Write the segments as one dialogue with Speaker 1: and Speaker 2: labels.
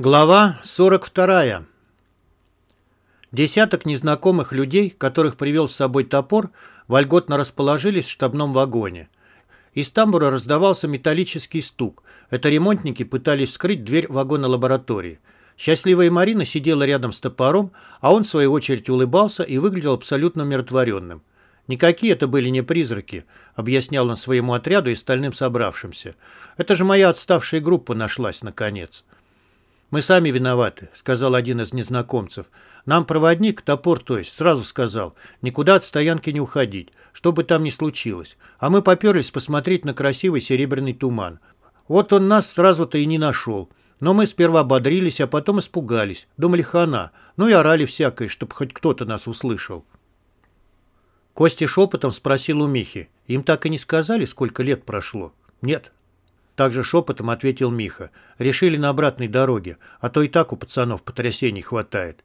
Speaker 1: Глава 42. Десяток незнакомых людей, которых привел с собой топор, вольготно расположились в штабном вагоне. Из тамбура раздавался металлический стук. Это ремонтники пытались вскрыть дверь вагона лаборатории. Счастливая Марина сидела рядом с топором, а он, в свою очередь, улыбался и выглядел абсолютно умиротворенным. «Никакие это были не призраки», — объяснял он своему отряду и остальным собравшимся. «Это же моя отставшая группа нашлась, наконец». «Мы сами виноваты», — сказал один из незнакомцев. «Нам проводник, топор то есть, сразу сказал, никуда от стоянки не уходить, что бы там ни случилось. А мы поперлись посмотреть на красивый серебряный туман. Вот он нас сразу-то и не нашел. Но мы сперва бодрились, а потом испугались. Думали, хана. Ну и орали всякое, чтобы хоть кто-то нас услышал». Костя шепотом спросил у Михи. «Им так и не сказали, сколько лет прошло?» «Нет», также шепотом ответил Миха. Решили на обратной дороге, а то и так у пацанов потрясений хватает.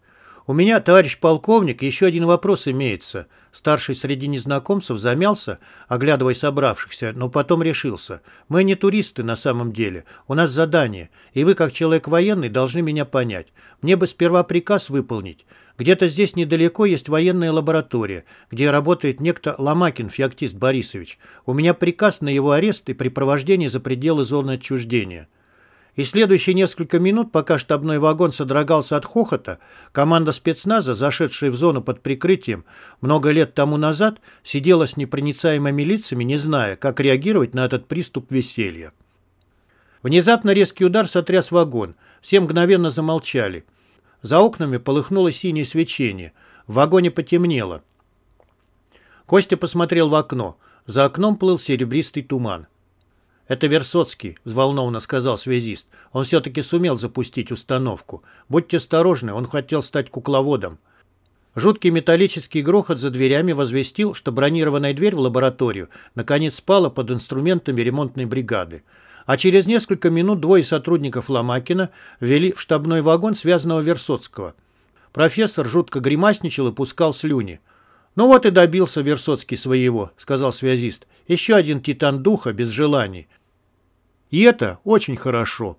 Speaker 1: «У меня, товарищ полковник, еще один вопрос имеется». Старший среди незнакомцев замялся, оглядывая собравшихся, но потом решился. «Мы не туристы на самом деле. У нас задание, и вы, как человек военный, должны меня понять. Мне бы сперва приказ выполнить. Где-то здесь недалеко есть военная лаборатория, где работает некто Ломакин Феоктист Борисович. У меня приказ на его арест и припровождение за пределы зоны отчуждения. И следующие несколько минут, пока штабной вагон содрогался от хохота, команда спецназа, зашедшая в зону под прикрытием много лет тому назад, сидела с непроницаемыми лицами, не зная, как реагировать на этот приступ веселья. Внезапно резкий удар сотряс вагон. Все мгновенно замолчали. За окнами полыхнуло синее свечение. В вагоне потемнело. Костя посмотрел в окно. За окном плыл серебристый туман. «Это Версоцкий», — взволнованно сказал связист. «Он все-таки сумел запустить установку. Будьте осторожны, он хотел стать кукловодом». Жуткий металлический грохот за дверями возвестил, что бронированная дверь в лабораторию наконец спала под инструментами ремонтной бригады а через несколько минут двое сотрудников Ломакина ввели в штабной вагон связанного Версоцкого. Профессор жутко гримасничал и пускал слюни. «Ну вот и добился Версоцкий своего», — сказал связист. «Еще один титан духа без желаний». «И это очень хорошо»,